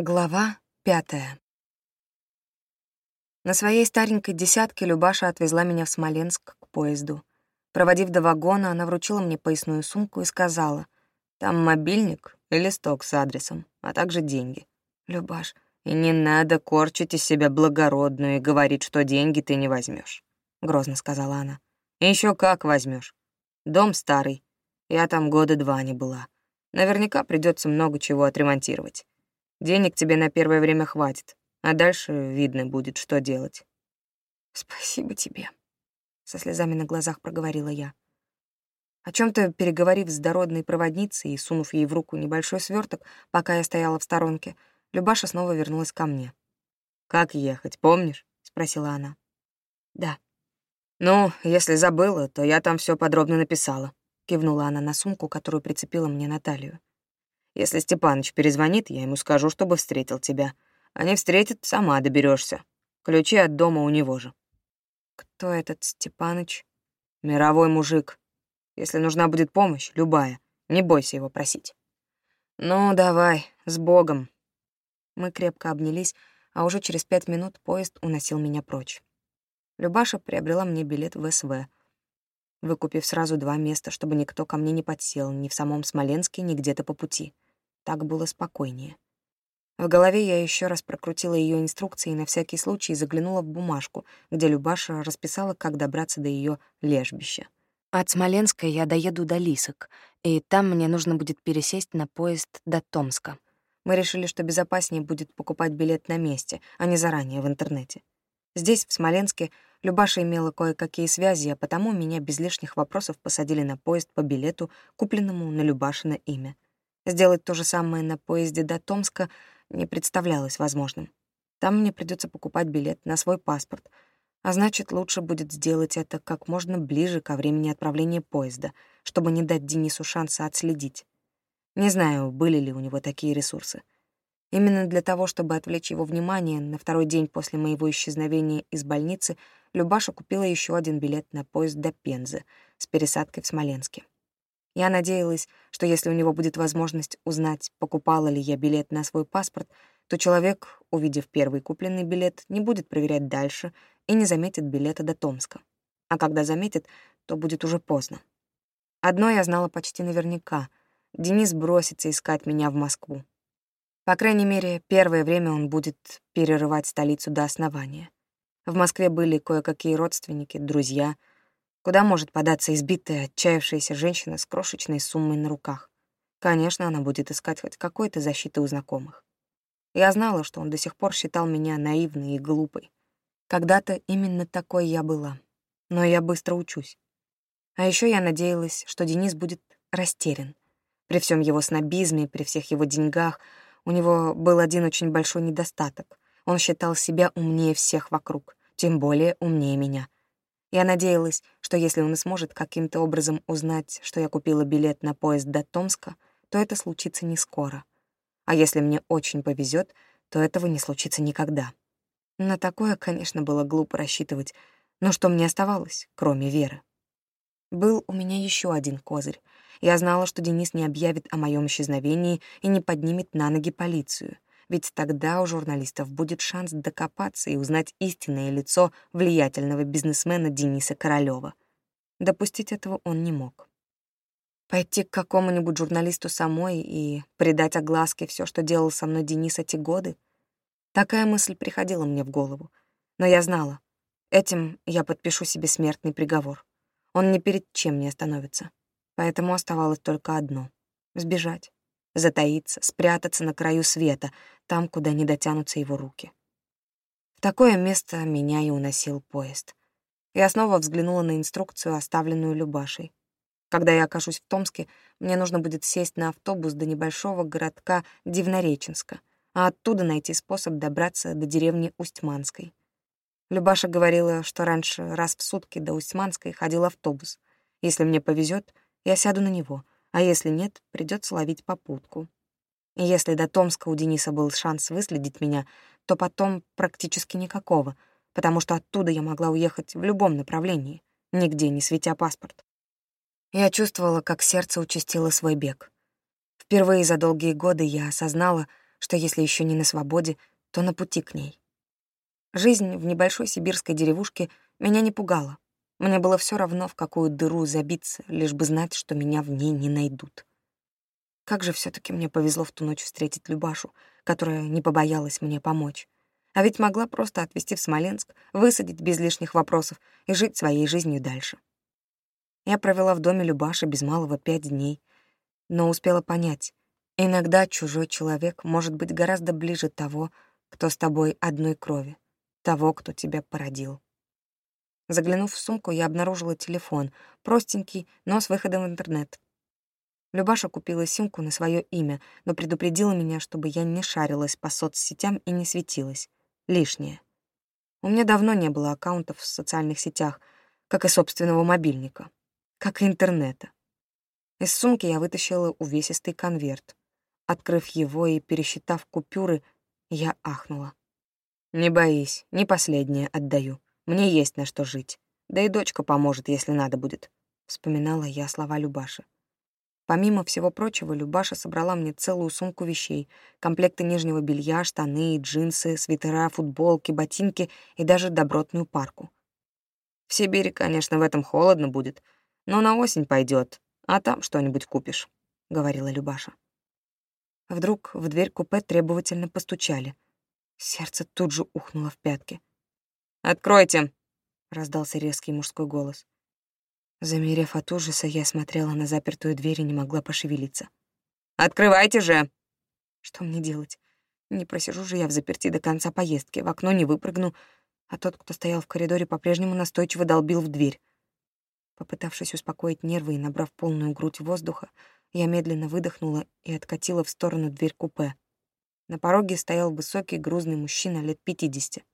Глава пятая. На своей старенькой десятке Любаша отвезла меня в Смоленск к поезду. Проводив до вагона, она вручила мне поясную сумку и сказала, «Там мобильник и листок с адресом, а также деньги. Любаш, и не надо корчить из себя благородную и говорить, что деньги ты не возьмешь, грозно сказала она. Еще как возьмешь. Дом старый. Я там года два не была. Наверняка придется много чего отремонтировать. Денег тебе на первое время хватит, а дальше видно будет, что делать. Спасибо тебе, со слезами на глазах проговорила я. О чем то переговорив с дородной проводницей и сунув ей в руку небольшой сверток, пока я стояла в сторонке, Любаша снова вернулась ко мне. «Как ехать, помнишь?» — спросила она. «Да». «Ну, если забыла, то я там все подробно написала», — кивнула она на сумку, которую прицепила мне на талию. Если Степаныч перезвонит, я ему скажу, чтобы встретил тебя. А не встретит, сама доберешься. Ключи от дома у него же. Кто этот Степаныч? Мировой мужик. Если нужна будет помощь, любая, не бойся его просить. Ну, давай, с Богом. Мы крепко обнялись, а уже через пять минут поезд уносил меня прочь. Любаша приобрела мне билет в СВ, выкупив сразу два места, чтобы никто ко мне не подсел ни в самом Смоленске, ни где-то по пути. Так было спокойнее. В голове я еще раз прокрутила ее инструкции и на всякий случай заглянула в бумажку, где Любаша расписала, как добраться до ее лежбища. От Смоленска я доеду до Лисок, и там мне нужно будет пересесть на поезд до Томска. Мы решили, что безопаснее будет покупать билет на месте, а не заранее в интернете. Здесь, в Смоленске, Любаша имела кое-какие связи, а потому меня без лишних вопросов посадили на поезд по билету, купленному на Любашино имя — Сделать то же самое на поезде до Томска не представлялось возможным. Там мне придется покупать билет на свой паспорт, а значит, лучше будет сделать это как можно ближе ко времени отправления поезда, чтобы не дать Денису шанса отследить. Не знаю, были ли у него такие ресурсы. Именно для того, чтобы отвлечь его внимание, на второй день после моего исчезновения из больницы Любаша купила еще один билет на поезд до Пензы с пересадкой в Смоленске. Я надеялась, что если у него будет возможность узнать, покупала ли я билет на свой паспорт, то человек, увидев первый купленный билет, не будет проверять дальше и не заметит билета до Томска. А когда заметит, то будет уже поздно. Одно я знала почти наверняка. Денис бросится искать меня в Москву. По крайней мере, первое время он будет перерывать столицу до основания. В Москве были кое-какие родственники, друзья — Куда может податься избитая, отчаявшаяся женщина с крошечной суммой на руках? Конечно, она будет искать хоть какой-то защиты у знакомых. Я знала, что он до сих пор считал меня наивной и глупой. Когда-то именно такой я была. Но я быстро учусь. А еще я надеялась, что Денис будет растерян. При всем его снобизме, при всех его деньгах, у него был один очень большой недостаток. Он считал себя умнее всех вокруг, тем более умнее меня — я надеялась, что если он и сможет каким-то образом узнать, что я купила билет на поезд до Томска, то это случится не скоро. А если мне очень повезет, то этого не случится никогда. На такое, конечно, было глупо рассчитывать, но что мне оставалось, кроме веры? Был у меня еще один козырь. Я знала, что Денис не объявит о моем исчезновении и не поднимет на ноги полицию — ведь тогда у журналистов будет шанс докопаться и узнать истинное лицо влиятельного бизнесмена Дениса Королёва. Допустить этого он не мог. Пойти к какому-нибудь журналисту самой и придать огласке все, что делал со мной Денис эти годы? Такая мысль приходила мне в голову. Но я знала, этим я подпишу себе смертный приговор. Он ни перед чем не остановится. Поэтому оставалось только одно — сбежать затаиться, спрятаться на краю света, там, куда не дотянутся его руки. В такое место меня и уносил поезд. Я снова взглянула на инструкцию, оставленную Любашей. Когда я окажусь в Томске, мне нужно будет сесть на автобус до небольшого городка Дивнореченска, а оттуда найти способ добраться до деревни Устьманской. Любаша говорила, что раньше раз в сутки до Устьманской ходил автобус. Если мне повезет, я сяду на него — а если нет, придется ловить попутку. И если до Томска у Дениса был шанс выследить меня, то потом практически никакого, потому что оттуда я могла уехать в любом направлении, нигде не светя паспорт. Я чувствовала, как сердце участило свой бег. Впервые за долгие годы я осознала, что если еще не на свободе, то на пути к ней. Жизнь в небольшой сибирской деревушке меня не пугала. Мне было все равно, в какую дыру забиться, лишь бы знать, что меня в ней не найдут. Как же все таки мне повезло в ту ночь встретить Любашу, которая не побоялась мне помочь. А ведь могла просто отвезти в Смоленск, высадить без лишних вопросов и жить своей жизнью дальше. Я провела в доме Любаши без малого пять дней, но успела понять, иногда чужой человек может быть гораздо ближе того, кто с тобой одной крови, того, кто тебя породил. Заглянув в сумку, я обнаружила телефон, простенький, но с выходом в интернет. Любаша купила симку на свое имя, но предупредила меня, чтобы я не шарилась по соцсетям и не светилась. Лишнее. У меня давно не было аккаунтов в социальных сетях, как и собственного мобильника, как и интернета. Из сумки я вытащила увесистый конверт. Открыв его и пересчитав купюры, я ахнула. «Не боись, не последнее отдаю. Мне есть на что жить. Да и дочка поможет, если надо будет», — вспоминала я слова Любаши. Помимо всего прочего, Любаша собрала мне целую сумку вещей, комплекты нижнего белья, штаны, джинсы, свитера, футболки, ботинки и даже добротную парку. В Сибири, конечно, в этом холодно будет, но на осень пойдет, а там что-нибудь купишь», — говорила Любаша. Вдруг в дверь купе требовательно постучали. Сердце тут же ухнуло в пятки. «Откройте!» — раздался резкий мужской голос. Замерев от ужаса, я смотрела на запертую дверь и не могла пошевелиться. «Открывайте же!» Что мне делать? Не просижу же я в заперти до конца поездки, в окно не выпрыгну, а тот, кто стоял в коридоре, по-прежнему настойчиво долбил в дверь. Попытавшись успокоить нервы и набрав полную грудь воздуха, я медленно выдохнула и откатила в сторону дверь купе. На пороге стоял высокий грузный мужчина лет пятидесяти.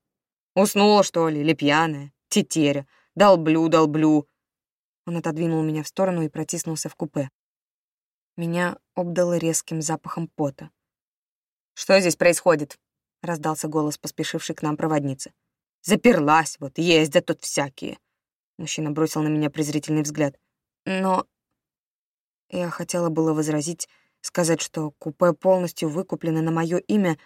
«Уснула, что ли, или пьяная? Тетеря. Долблю, долблю». Он отодвинул меня в сторону и протиснулся в купе. Меня обдало резким запахом пота. «Что здесь происходит?» — раздался голос поспешившей к нам проводницы. «Заперлась вот, ездят тут всякие». Мужчина бросил на меня презрительный взгляд. «Но я хотела было возразить, сказать, что купе полностью выкуплено на мое имя,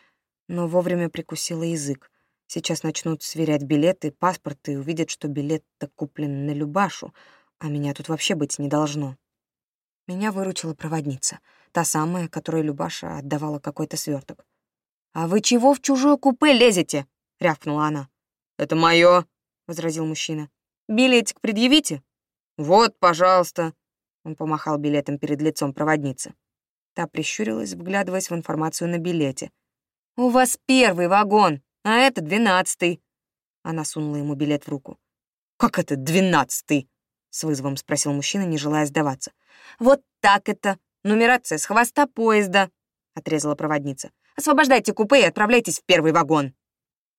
но вовремя прикусила язык. Сейчас начнут сверять билеты, паспорт и увидят, что билет-то куплен на Любашу, а меня тут вообще быть не должно. Меня выручила проводница, та самая, которой Любаша отдавала какой-то сверток. «А вы чего в чужое купе лезете?» — рявкнула она. «Это мое, возразил мужчина. «Билетик предъявите?» «Вот, пожалуйста», он помахал билетом перед лицом проводницы. Та прищурилась, вглядываясь в информацию на билете. «У вас первый вагон, а это двенадцатый». Она сунула ему билет в руку. «Как это двенадцатый?» — с вызовом спросил мужчина, не желая сдаваться. «Вот так это. Нумерация с хвоста поезда», — отрезала проводница. «Освобождайте купе и отправляйтесь в первый вагон».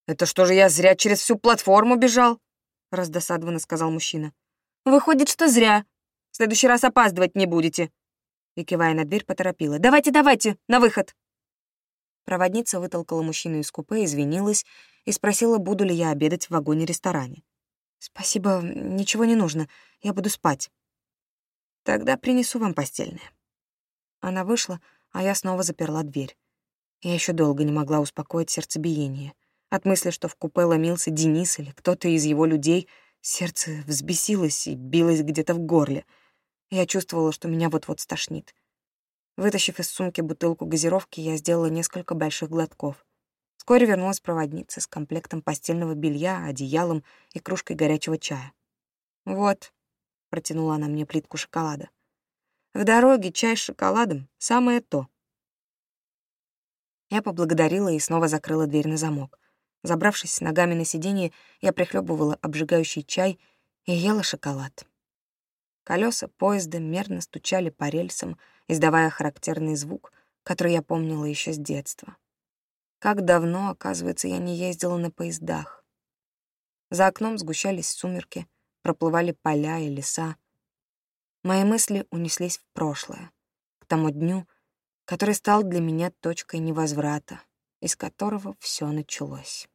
«Это что же я зря через всю платформу бежал?» — раздосадованно сказал мужчина. «Выходит, что зря следующий раз опаздывать не будете». И, кивая на дверь, поторопила. «Давайте, давайте, на выход!» Проводница вытолкала мужчину из купе, извинилась и спросила, буду ли я обедать в вагоне-ресторане. «Спасибо, ничего не нужно, я буду спать». «Тогда принесу вам постельное». Она вышла, а я снова заперла дверь. Я еще долго не могла успокоить сердцебиение. От мысли, что в купе ломился Денис или кто-то из его людей, сердце взбесилось и билось где-то в горле — я чувствовала, что меня вот-вот стошнит. Вытащив из сумки бутылку газировки, я сделала несколько больших глотков. Вскоре вернулась проводница с комплектом постельного белья, одеялом и кружкой горячего чая. «Вот», — протянула она мне плитку шоколада. «В дороге чай с шоколадом — самое то». Я поблагодарила и снова закрыла дверь на замок. Забравшись с ногами на сиденье, я прихлебывала обжигающий чай и ела шоколад. Колеса поезда мерно стучали по рельсам, издавая характерный звук, который я помнила еще с детства. Как давно, оказывается, я не ездила на поездах. За окном сгущались сумерки, проплывали поля и леса. Мои мысли унеслись в прошлое, к тому дню, который стал для меня точкой невозврата, из которого все началось.